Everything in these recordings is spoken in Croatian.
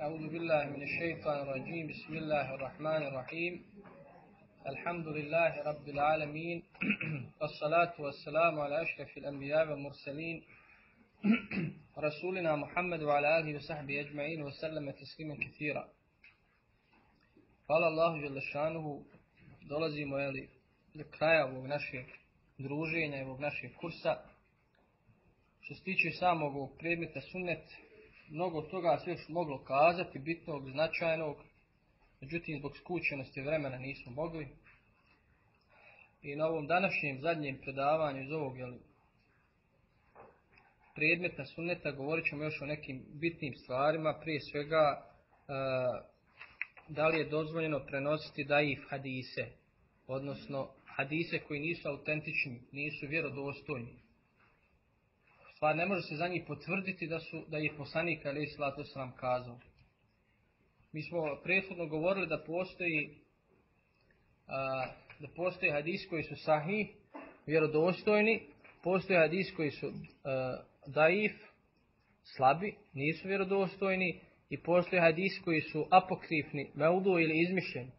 أعوذ بالله من الشيطان الرجيم. بسم الله الرحمن الرحيم. الحمد لله رب العالمين. والصلاة والسلام على أشرف الأنبياء والمرسلين. رسولنا محمد وعلى آله وصحبه أجمعين وسلم تسليما كثيرا. قال الله جل شأنه dolazimo jeli, do kraja ovog našeg druženja. Što se tiče samog ovog predmeta sunnet, mnogo toga se još moglo kazati, bitnog, značajnog, međutim zbog skučenosti vremena nismo mogli. I na ovom današnjem zadnjem predavanju iz ovog jeli, predmeta sunneta govorit ćemo još o nekim bitnim stvarima, prije svega da li je dozvoljeno prenositi daif hadise, odnosno hadise koji nisu autentični, nisu vjerodostojni. Stvar ne može se za njih potvrditi da, su, da je poslanik ali salatu nam kazao. Mi smo prethodno govorili da postoji a, da postoje hadis koji su sahih, vjerodostojni, postoje hadis koji su a, daif, slabi, nisu vjerodostojni i postoje hadis koji su apokrifni, meudu ili izmišljeni.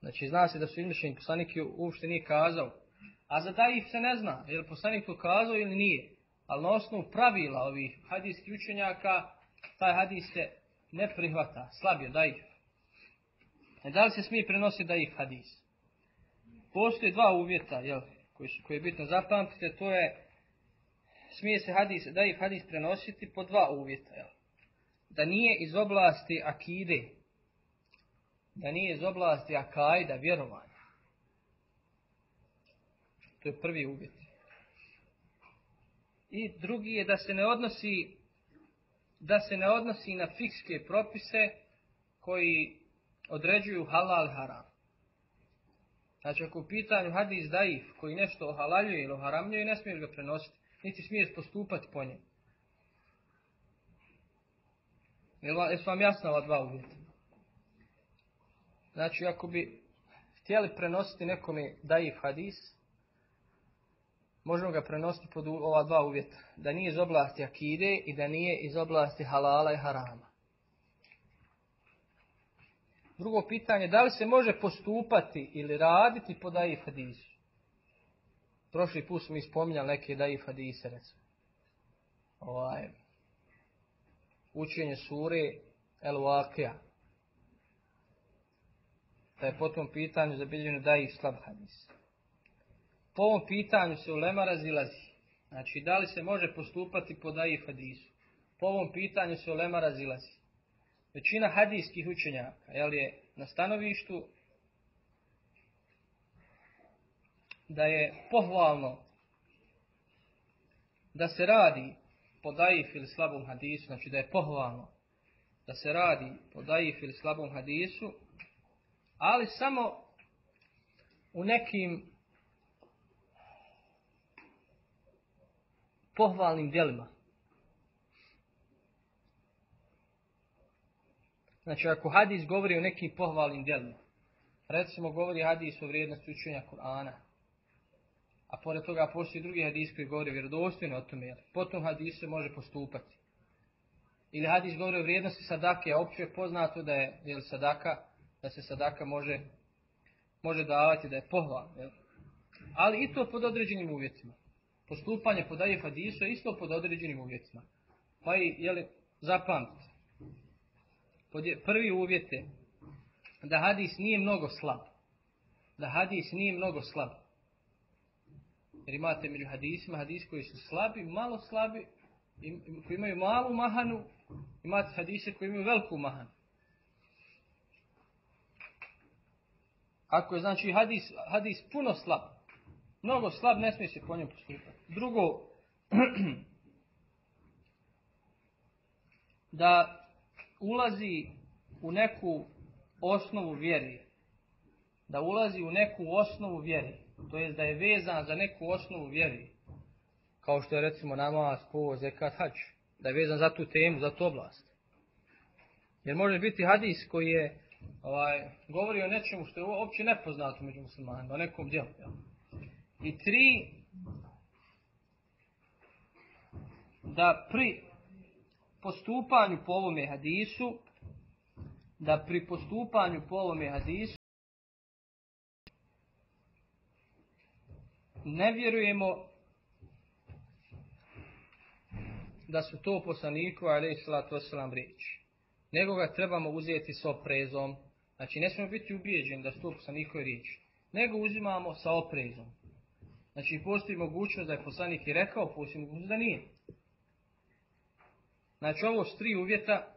Znači zna se da su izmišljeni, poslanik uopšte nije kazao. A za daif se ne zna, je li poslanik to kazao ili nije. Ali na osnovu pravila ovih hadijskih učenjaka, taj hadis se ne prihvata, slab je daif. E da li se smije prenositi daif hadis? Postoje dva uvjeta, jel, koji, su, koji je bitno zapamtite, to je smije se hadis, daif hadis prenositi po dva uvjeta, jel. Da nije iz oblasti akide, da nije iz oblasti akajda, vjerovanja. To je prvi uvjet. I drugi je da se ne odnosi da se ne odnosi na fikske propise koji određuju halal haram. Znači ako u pitanju hadis daif koji nešto ohalaljuje ili oharamljuje, ne smiješ ga prenositi, niti smiješ postupati po njemu. Jesu vam jasna ova dva uvjeta? Znači ako bi htjeli prenositi nekome daif hadis, možemo ga prenositi pod ova dva uvjeta. Da nije iz oblasti akide i da nije iz oblasti halala i harama. Drugo pitanje, da li se može postupati ili raditi po daif hadisu? Prošli put smo mi spominjali neke daif hadise, recimo. Ovaj, učenje sure El Waqia. Da je po tom pitanju zabilježeno daif slab hadis. Po ovom pitanju se ulema razilazi. Znači, da li se može postupati po daif hadisu? Po ovom pitanju se ulema razilazi. Većina hadijskih učenjaka jel je na stanovištu da je pohvalno da se radi po daif ili slabom hadisu, znači da je pohvalno da se radi po daif ili slabom hadisu, ali samo u nekim pohvalnim djelima. Znači, ako hadis govori o nekim pohvalnim djelima, recimo govori hadis o vrijednosti učenja Kur'ana, a pored toga postoji drugi hadis koji govori vjerodostojno o tome, potom hadis se može postupati. Ili hadis govori o vrijednosti sadake, a opće je poznato da je jel, sadaka, da se sadaka može, može davati, da je pohval. Jel? Ali i to pod određenim uvjetima postupanje po daje hadisu je isto pod određenim uvjetima. Pa i, jeli, zapamtite. Prvi uvjet je da hadis nije mnogo slab. Da hadis nije mnogo slab. Jer imate među hadisima hadis koji su slabi, malo slabi, koji imaju malu mahanu, imate hadise koji imaju veliku mahanu. Ako je znači hadis, hadis puno slab, Mnogo slab, ne smije se po njemu postupati. Drugo, da ulazi u neku osnovu vjeri. Da ulazi u neku osnovu vjeri. To jest da je vezan za neku osnovu vjeri. Kao što je recimo namaz, po, zekat, hač. Da je vezan za tu temu, za tu oblast. Jer može biti hadis koji je ovaj, govori o nečemu što je uopće nepoznato među muslimanima, o nekom djelu. Jel? I tri, da pri postupanju po ovome hadisu da pri postupanju po ovome hadisu ne vjerujemo da su to poslaniku, ali salatu wasalam, riječi. Nego ga trebamo uzeti s oprezom. Znači, ne smijemo biti ubijeđeni da su to poslanikove riječi. Nego uzimamo sa oprezom. Znači, postoji mogućnost da je poslanik i rekao, postoji mogućnost da nije. Znači, ovo su tri uvjeta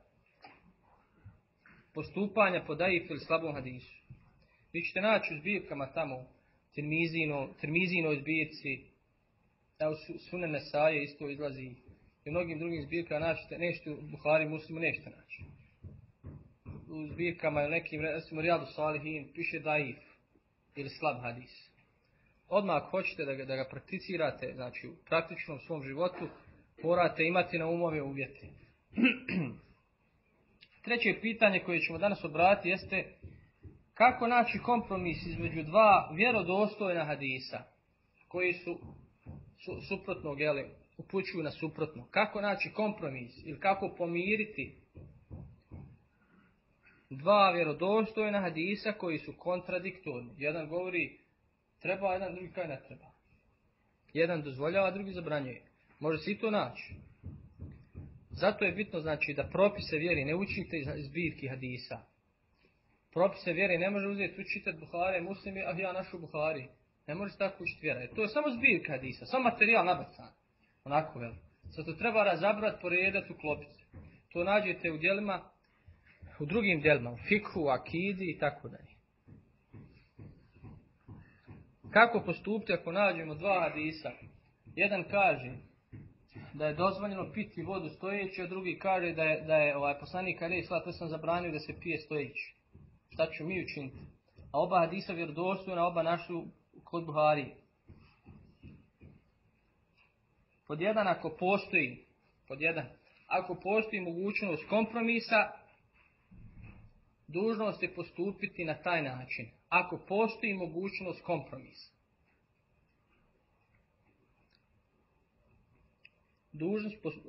postupanja po daif ili slabom hadisu. Vi ćete naći u zbirkama tamo, termizino, termizinoj zbirci, evo sunene saje isto izlazi i mnogim drugim zbirkama naćete, nešto u Buhari muslimu nećete naći. U zbirkama ili nekim, recimo Rijadu Salihin, piše daif ili slab hadis. Odmah hoćete da ga, da ga prakticirate, znači u praktičnom svom životu, morate imati na umove uvjete. Treće pitanje koje ćemo danas obratiti jeste kako naći kompromis između dva vjerodostojna hadisa koji su, su suprotnog, jeli, upućuju na suprotno. Kako naći kompromis ili kako pomiriti dva vjerodostojna hadisa koji su kontradiktorni. Jedan govori treba, jedan drugi kaj ne treba. Jedan dozvoljava, drugi zabranjuje. Može se i to naći. Zato je bitno znači da propise vjeri ne učite iz zbirki hadisa. Propise vjeri ne može uzeti učitati Buhari, muslimi, a ja našu Buhari. Ne može tako učiti vjera. To je samo zbirka hadisa, samo materijal nabacan. Onako vel. Zato treba razabrat, poredati, uklopiti. To nađete u dijelima, u drugim dijelima, u fikhu, akidi i tako dalje. Kako postupiti ako nađemo dva hadisa? Jedan kaže da je dozvoljeno piti vodu stojeći, a drugi kaže da je, da je ovaj poslanik Ali to sam zabranio da se pije stojeći. Šta ću mi učiniti? A oba hadisa vjerodostojna, oba našu kod Buhari. Pod jedan ako postoji, pod jedan, ako postoji mogućnost kompromisa, dužnost je postupiti na taj način. Ako postoji mogućnost kompromisa.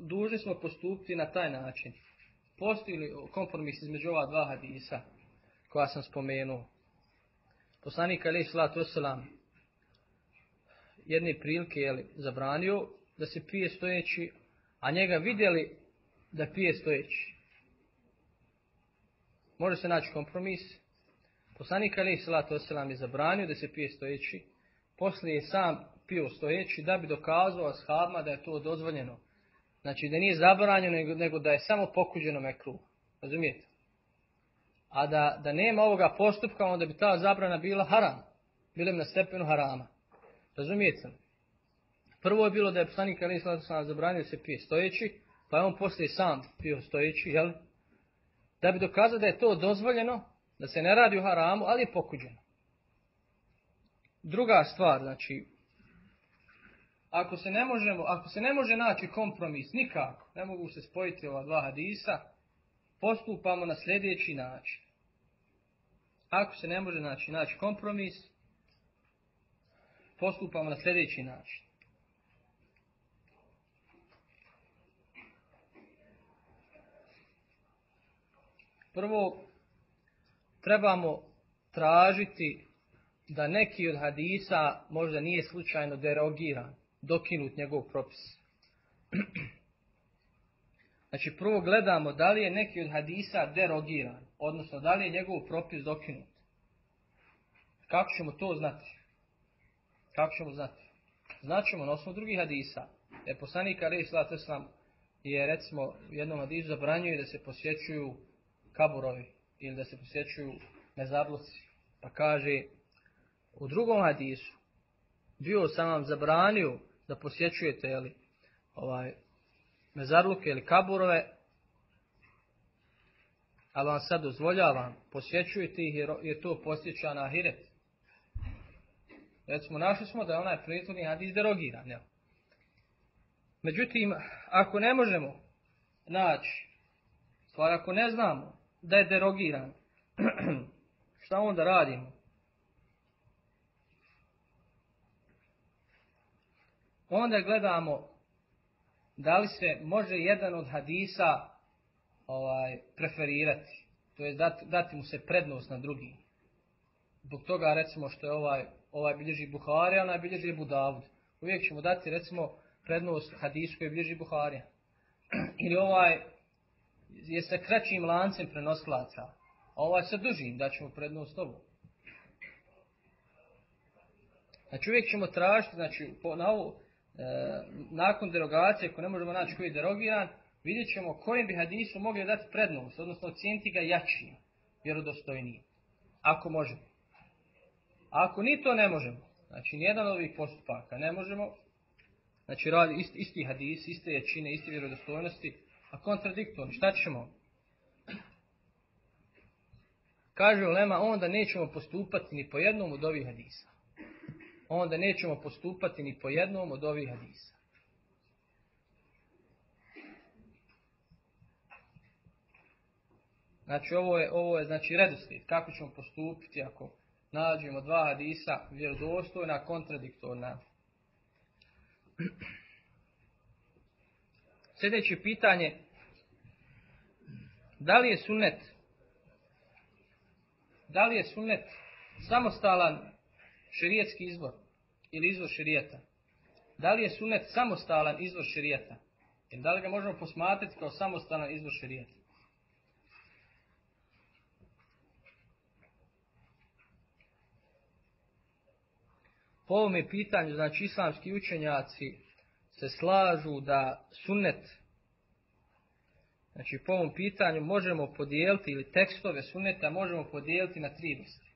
dužni, smo postupiti na taj način. Postoji li kompromis između ova dva hadisa koja sam spomenuo? Poslanik Ali Salatu Veselam jedne prilike je zabranio da se pije stojeći, a njega vidjeli da pije stojeći. Može se naći kompromis. Poslanik Ali Salatu Veselam je zabranio da se pije stojeći, poslije je sam pio stojeći da bi dokazao ashabima da je to dozvoljeno. Znači da nije zabranjeno nego, nego da je samo pokuđeno mekru. Razumijete? A da, da nema ovoga postupka onda bi ta zabrana bila haram. Bila bi na stepenu harama. Razumijete? Prvo je bilo da je poslanik Ali sam zabranio se pije stojeći, pa je on poslije sam pio stojeći, jel? Da bi dokazao da je to dozvoljeno, da se ne radi o haramu, ali je pokuđeno. Druga stvar, znači, ako se ne možemo, ako se ne može naći kompromis nikako, ne mogu se spojiti ova dva hadisa, postupamo na sljedeći način. Ako se ne može naći, naći kompromis, postupamo na sljedeći način. Prvo, trebamo tražiti da neki od hadisa možda nije slučajno derogiran dokinut njegov propis. Znači prvo gledamo da li je neki od hadisa derogiran, odnosno da li je njegov propis dokinut. Kako ćemo to znati? Kako ćemo znati? Znaćemo na osnovu drugih hadisa. Jer poslanik Ali je recimo u jednom hadisu zabranjuje da se posjećuju kaburovi ili da se posjećuju mezarluci. Pa kaže u drugom hadisu bio sam vam zabranio da posjećujete jeli, ovaj, mezarluke ili kaburove, ali vam sad dozvoljavam, posjećujete ih jer, to posjeća na ahiret. Recimo, našli smo da je onaj prethodni hadis derogiran. Jel? Međutim, ako ne možemo naći, stvar ako ne znamo da je derogiran, šta onda radimo? onda gledamo da li se može jedan od hadisa ovaj, preferirati. To je dati, dati mu se prednost na drugi. Zbog toga recimo što je ovaj, ovaj bilježi Buharija, onaj bilježi Budavud. Uvijek ćemo dati recimo prednost hadisu koji bilježi Buharija. Ili ovaj je sa kraćim lancem prenoslaca, a ovaj sa dužim, da ćemo prednost ovo. Znači uvijek ćemo tražiti, znači po, na ovo, e, nakon derogacije, ako ne možemo naći koji je derogiran, vidjet ćemo kojem bi hadisu mogli dati prednost, odnosno ocijeniti ga jačijim, vjerodostojnijim. Ako možemo. A ako ni to ne možemo, znači nijedan od ovih postupaka ne možemo, znači radi isti, isti hadis, iste jačine, iste vjerodostojnosti, a kontradiktorni, šta ćemo? Kaže Ulema, onda nećemo postupati ni po jednom od ovih hadisa. Onda nećemo postupati ni po jednom od ovih hadisa. Znači ovo je, ovo je znači redoslijed. Kako ćemo postupiti ako nađemo dva hadisa vjerodostojna, kontradiktorna. Sljedeće pitanje. Da li je sunnet da li je sunnet samostalan šerijetski izvor ili izvor šerijeta? Da li je sunnet samostalan izvor šerijeta? Ili da li ga možemo posmatrati kao samostalan izvor šerijeta? Po ovome pitanju, znači islamski učenjaci se slažu da sunnet, znači po ovom pitanju možemo podijeliti, ili tekstove sunneta možemo podijeliti na tri vrste.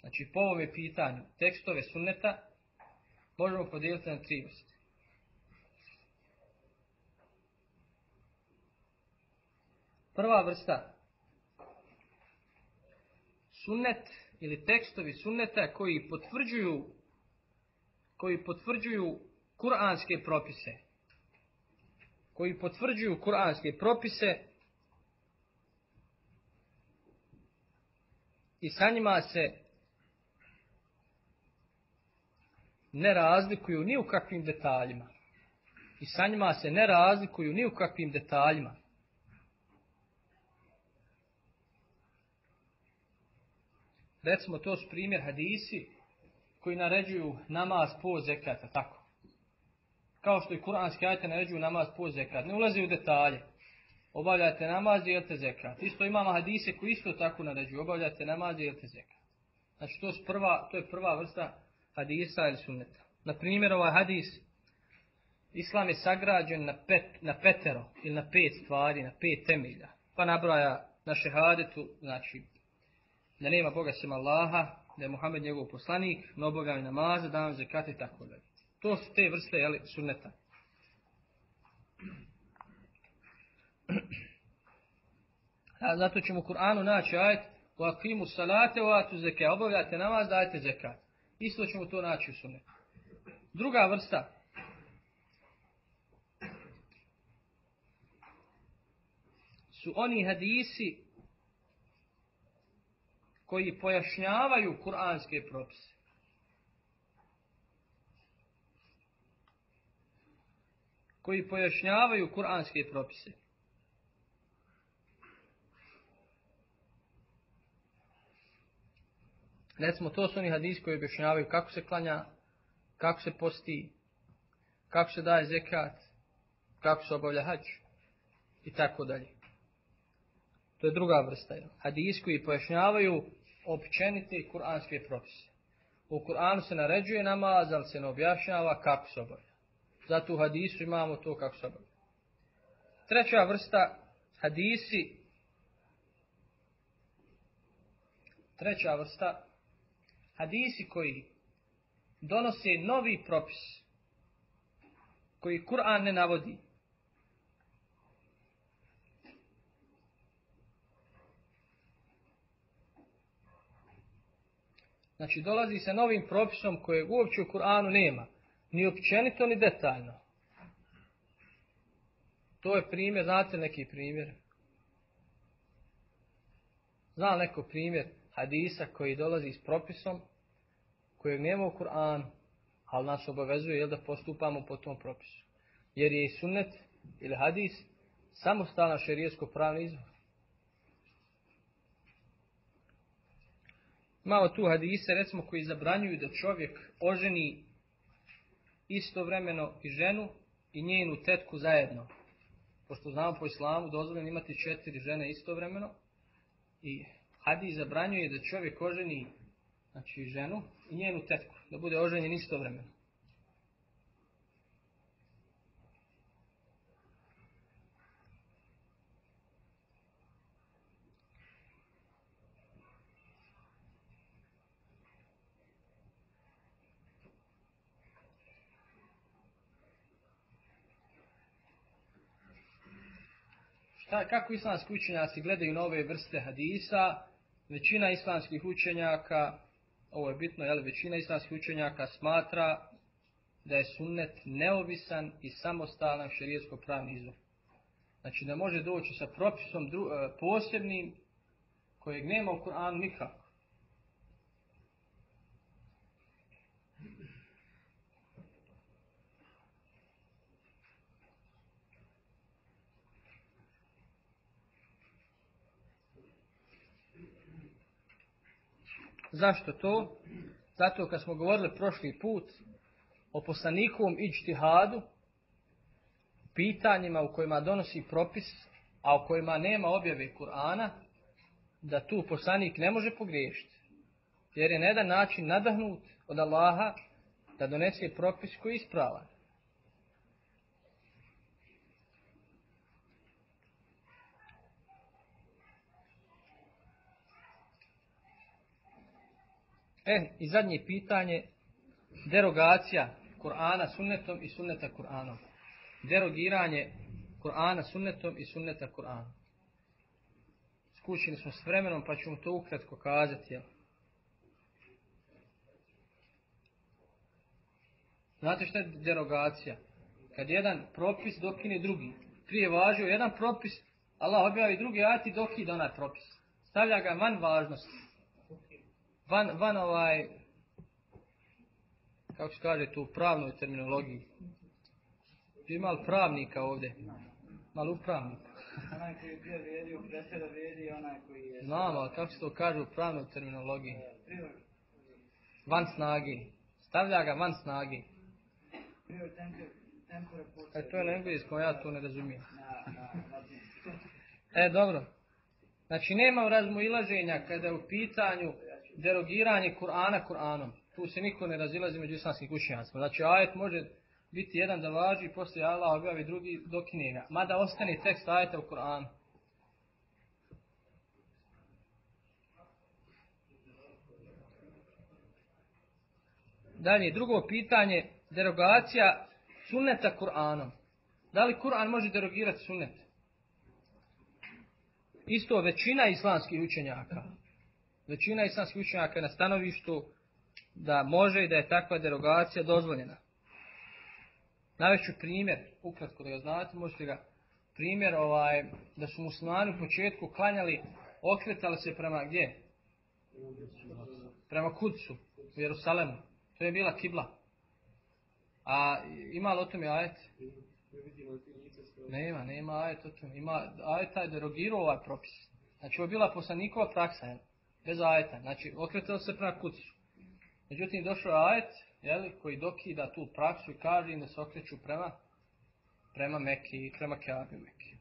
Znači po ovome pitanju tekstove sunneta možemo podijeliti na tri vrste. Prva vrsta sunnet ili tekstovi sunneta koji potvrđuju koji potvrđuju kuranske propise. Koji potvrđuju kuranske propise i sa njima se ne razlikuju ni u kakvim detaljima. I sa njima se ne razlikuju ni u kakvim detaljima. Recimo, to su primjer hadisi koji naređuju namaz po zekata, tako. Kao što i kuranski ajte naređuju namaz po zekat. Ne ulazi u detalje. Obavljate namaz i jelte zekat. Isto imamo hadise koji isto tako naređuju. Obavljate namaz i jelte zekat. Znači to, prva, to je prva vrsta hadisa ili sunneta. Na primjer ovaj hadis Islam je sagrađen na, pet, na petero ili na pet stvari, na pet temelja. Pa nabraja na šehadetu, znači da nema Boga sem Allaha, da je Muhammed njegov poslanik, na obavljanju namaza, dan zekat i tako dalje. To su te vrste jeli, sunneta. A zato ćemo u Kur'anu naći ajet u akimu salate u atu zeke. Obavljate namaz, dajte zekat. Isto ćemo to naći u sunnetu. Druga vrsta. Su oni hadisi koji pojašnjavaju kuranske propise. Koji pojašnjavaju kuranske propise. Recimo, to su oni hadisi koji objašnjavaju kako se klanja, kako se posti, kako se daje zekat, kako se obavlja hađ i tako dalje. To je druga vrsta. Hadis koji pojašnjavaju općenite kuranske propise. U Kur'anu se naređuje namaz, ali se ne objašnjava kako se obavlja. Zato u hadisu imamo to kako se obavlja. Treća vrsta hadisi. Treća vrsta hadisi koji donose novi propis koji Kur'an ne navodi. Znači dolazi se novim propisom kojeg uopće u Kur'anu nema. Ni općenito, ni detaljno. To je primjer, znate neki primjer? Zna neko primjer hadisa koji dolazi s propisom kojeg nema u Kur'anu, ali nas obavezuje da postupamo po tom propisu. Jer je i sunnet ili hadis samostalan šerijesko pravni izvor. Imamo tu hadise, recimo, koji zabranjuju da čovjek oženi istovremeno i ženu i njenu tetku zajedno. Pošto znamo po islamu dozvoljeno imati četiri žene istovremeno i hadis zabranjuje da čovjek oženi znači ženu i njenu tetku, da bude oženjen istovremeno. Kako islamski učenjaci gledaju na ove vrste hadisa? Većina islamskih učenjaka, ovo je bitno, jel, većina islamskih učenjaka smatra da je sunnet neovisan i samostalan šerijetsko pravni izvor. Znači da može doći sa propisom e, posebnim kojeg nema u Koranu nikako. Zašto to? Zato kad smo govorili prošli put o poslanikovom iđtihadu, pitanjima u kojima donosi propis, a u kojima nema objave Kur'ana, da tu poslanik ne može pogriješiti. Jer je na jedan način nadahnut od Allaha da donese propis koji je ispravan. E, i zadnje pitanje, derogacija Kur'ana sunnetom i sunneta Kur'anom. Derogiranje Kur'ana sunnetom i sunneta Kur'anom. Skućeni smo s vremenom pa ćemo to ukratko kazati. Jel? Znate šta je derogacija? Kad jedan propis dokine drugi. Prije važio jedan propis, Allah objavi drugi ati dokida onaj propis. Stavlja ga van važnosti van, van ovaj, kako se kaže tu, pravnoj terminologiji. Ima li pravnika ovdje? Malo upravnik. Onaj koji je vrijedio, preseda vrijedi onaj koji je... Znam, ali kako se to kaže u pravnoj terminologiji? Van snagi. Stavlja ga van snagi. E, to je na engleskom, ja to ne razumijem. E, dobro. Znači, nema razmoilaženja kada je u pitanju derogiranje Kur'ana Kur'anom. Tu se niko ne razilazi među islamskim kućnjacima. Znači ajet može biti jedan da važi i poslije Allah objavi drugi dokine ga. Mada ostane tekst ajeta u Kur'anu. Dalje, drugo pitanje, derogacija sunneta Kur'anom. Da li Kur'an može derogirati sunnet? Isto većina islamskih učenjaka većina islamskih učenjaka na stanovištu da može i da je takva derogacija dozvoljena. Navešću primjer, ukratko da ga znate, možete ga primjer ovaj, da su muslimani u početku klanjali, okretali se prema gdje? Prema Kudsu, u Jerusalemu. To je bila kibla. A ima li o tome ajet? Nema, nema ajet o tome. Ima ajet taj derogirao ovaj propis. Znači ovo je bila poslanikova praksa. Jel? Bez ajeta. Znači, okretao se prema kucu. Međutim, došao ajet jeli, koji dokida tu praksu i kaže im da se okreću prema, prema Meki i prema Kjabi Meki.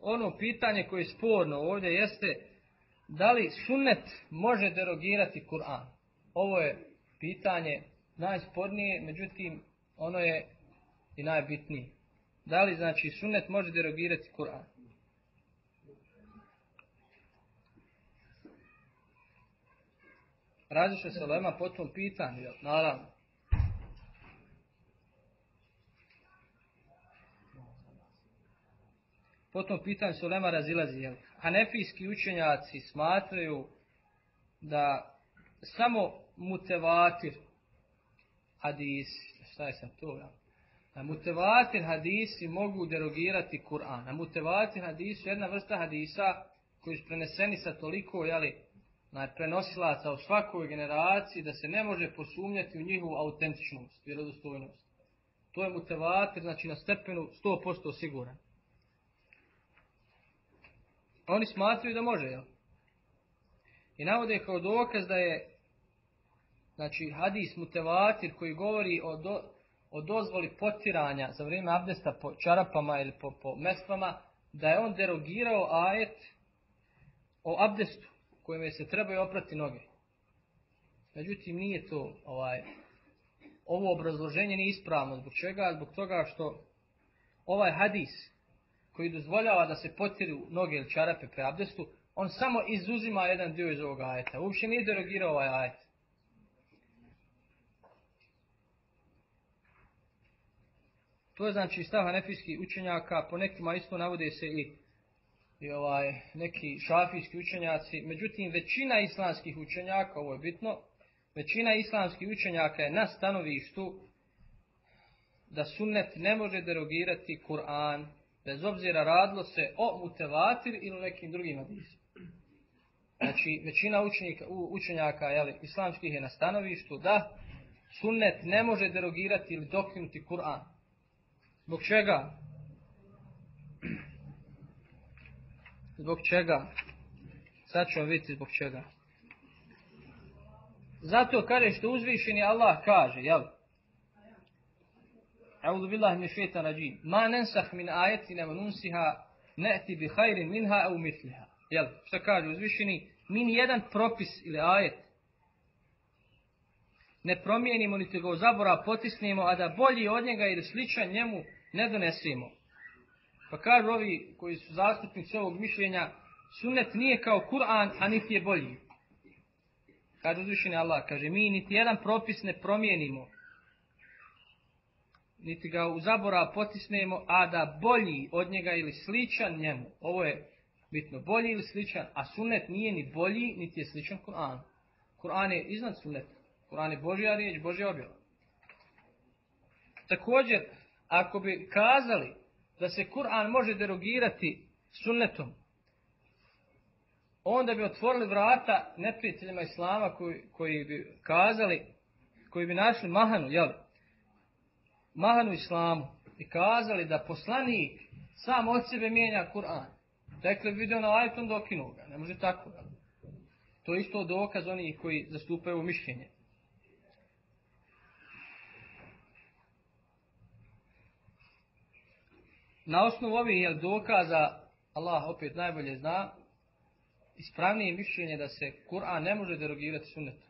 Ono pitanje koje je sporno ovdje jeste da li sunnet može derogirati Kur'an. Ovo je pitanje najspornije, međutim ono je i najbitnije. Da li znači sunnet može derogirati Kur'an? Različe se lema po tom pitanju, naravno. Po tom pitanju se lema razilazi. Jel? Hanefijski učenjaci smatraju da samo mutevatir hadis, šta je sad to, jel? Mutevatir hadisi mogu derogirati Kur'an. A mutevatir hadisi je jedna vrsta hadisa koji su preneseni sa toliko jeli, prenosilaca u svakoj generaciji da se ne može posumnjati u njihovu autentičnost, vjerodostojnost. To je mutevatir, znači na stepenu 100% siguran. Oni smatraju da može, jel? I navode kao dokaz da je znači hadis mutevatir koji govori o, do, o dozvoli potiranja za vrijeme abdesta po čarapama ili po, po mestvama, da je on derogirao ajet o abdestu kojim se trebaju oprati noge. Međutim, nije to ovaj, ovo obrazloženje nije ispravno. Zbog čega? Zbog toga što ovaj hadis koji dozvoljava da se potiru noge ili čarape pre abdestu, on samo izuzima jedan dio iz ovog ajeta. Uopće nije derogirao ovaj ajet. To je znači stav hanefijskih učenjaka, po nekima isto navode se i, i ovaj, neki šafijski učenjaci. Međutim, većina islamskih učenjaka, ovo je bitno, većina islamskih učenjaka je na stanovištu da sunnet ne može derogirati Kur'an, bez obzira radilo se o mutevatir ili nekim drugim hadisima. Znači, većina učenika, učenjaka jeli, islamskih je na stanovištu da sunnet ne može derogirati ili dokinuti Kur'an. Zbog čega? Zbog čega? Sad ćemo vidjeti zbog čega. Zato kaže što uzvišeni Allah kaže, jel? A'udhu billahi min shaitan rajim. Ma nensah min ajetina wa nunsiha ne'ti bi khairin minha au mitliha. Jel? Što kaže uzvišeni? Mi ni jedan propis ili ajet ne promijenimo, niti ga u zabora potisnemo, a da bolji od njega ili sličan njemu ne donesemo. Pa kažu ovi koji su zastupnici ovog mišljenja, sunnet nije kao Kur'an, a niti je bolji. Kaže uzvišeni Allah, kaže mi niti jedan propis ne promijenimo, niti ga u zabora potisnemo, a da bolji od njega ili sličan njemu. Ovo je bitno, bolji ili sličan, a sunnet nije ni bolji, niti je sličan Kur'an. Kur'an je iznad sunneta. Kur'an je Božja riječ, Božja objava. Također, ako bi kazali da se Kur'an može derogirati sunnetom, onda bi otvorili vrata neprijateljima Islama koji, koji bi kazali, koji bi našli mahanu, jel? Mahanu Islamu i kazali da poslanik sam od sebe mijenja Kur'an. Dakle, vidio na ajtom dokinu ga. Ne može tako. Jel? To je isto dokaz onih koji zastupaju mišljenje. Na osnovu ovih jel, dokaza, Allah opet najbolje zna, ispravnije mišljenje da se Kur'an ne može derogirati sunnetom.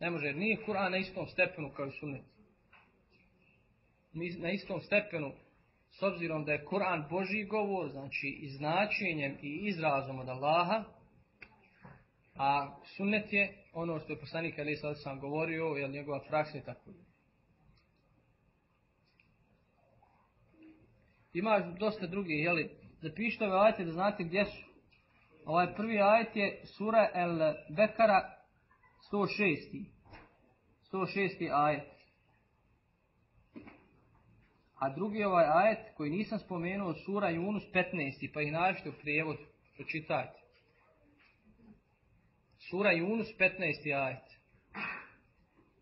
Ne može, jer nije Kur'an na istom stepenu kao i sunnet. Na istom stepenu, s obzirom da je Kur'an Božji govor, znači i značenjem i izrazom od Allaha, a sunnet je ono što je poslanik Ali sam govorio, jer njegova praksa je tako. Ima dosta drugih, jeli, zapišite ove ajte da znate gdje su. Ovaj prvi ajet je sura El Bekara 106. 106. ajet. A drugi ovaj ajet koji nisam spomenuo sura Yunus 15. pa ih nađete u prijevodu. Pročitajte. Sura Yunus 15. ajet.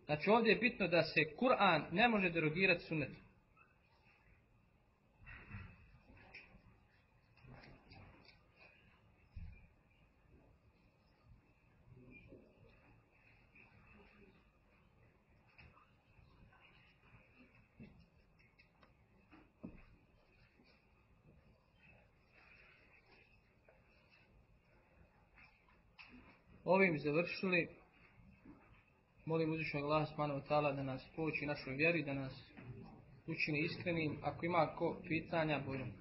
Znači ovdje je bitno da se Kur'an ne može derogirati sunnetom. Ovim završili. Molim uzvišnog Allah subhanahu da nas pouči našoj vjeri, da nas učini iskrenim. Ako ima ko pitanja, bojim.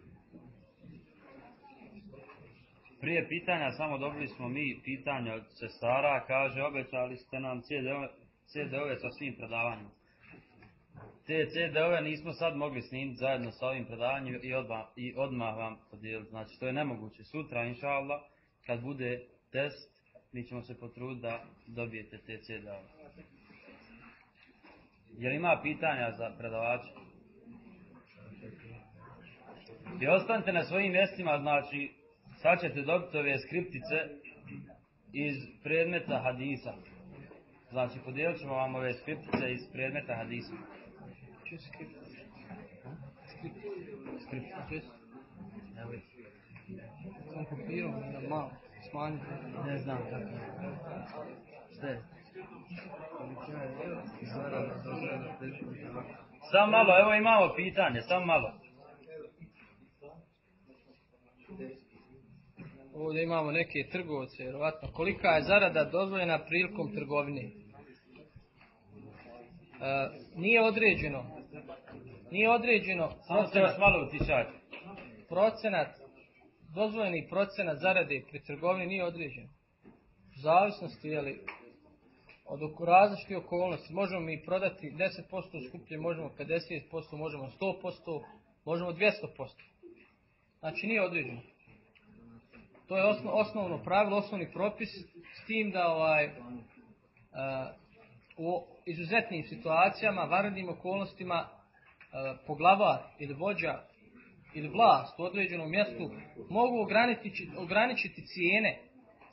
Prije pitanja samo dobili smo mi pitanja od sestara, kaže obećali ste nam CD-ove CD sa svim predavanjima. Te CD-ove nismo sad mogli snimiti zajedno sa ovim predavanjem i odmah, i odmah vam podijeliti. Znači to je nemoguće. Sutra, inša Allah, kad bude test, mi ćemo se potruditi da dobijete te CD-ove. Jel ima pitanja za predavača? I ostanite na svojim mjestima, znači sad ćete dobiti ove skriptice iz predmeta hadisa. Znači podijelit ćemo vam ove skriptice iz predmeta hadisa. Skriptice. Skriptice. tom papiru, na malo, smanjiti. Ne znam kako. Je? Samo malo, evo imamo pitanje, samo malo. Ovdje imamo neke trgovce, vjerovatno. Kolika je zarada dozvoljena prilikom trgovine? E, nije određeno. Nije određeno Samo se još malo utišati. procenat, dozvoljeni procenat zarade pri trgovini nije određen. U zavisnosti je od oko- različitih okolnosti. Možemo mi prodati 10% skuplje, možemo 50%, možemo 100%, možemo 200%. Znači nije određeno. To je osno- osnovno pravilo, osnovni propis s tim da ovaj, a, u izuzetnim situacijama, vanrednim okolnostima a, poglavar ili vođa ili vlast u određenom mjestu mogu ograničiti, ograničiti cijene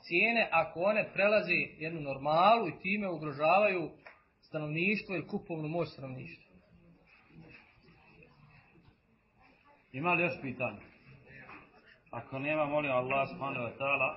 cijene ako one prelazi jednu normalu i time ugrožavaju stanovništvo ili kupovnu moć stanovništva. Ima li još pitanja? Ako nema, molim Allah subhanahu wa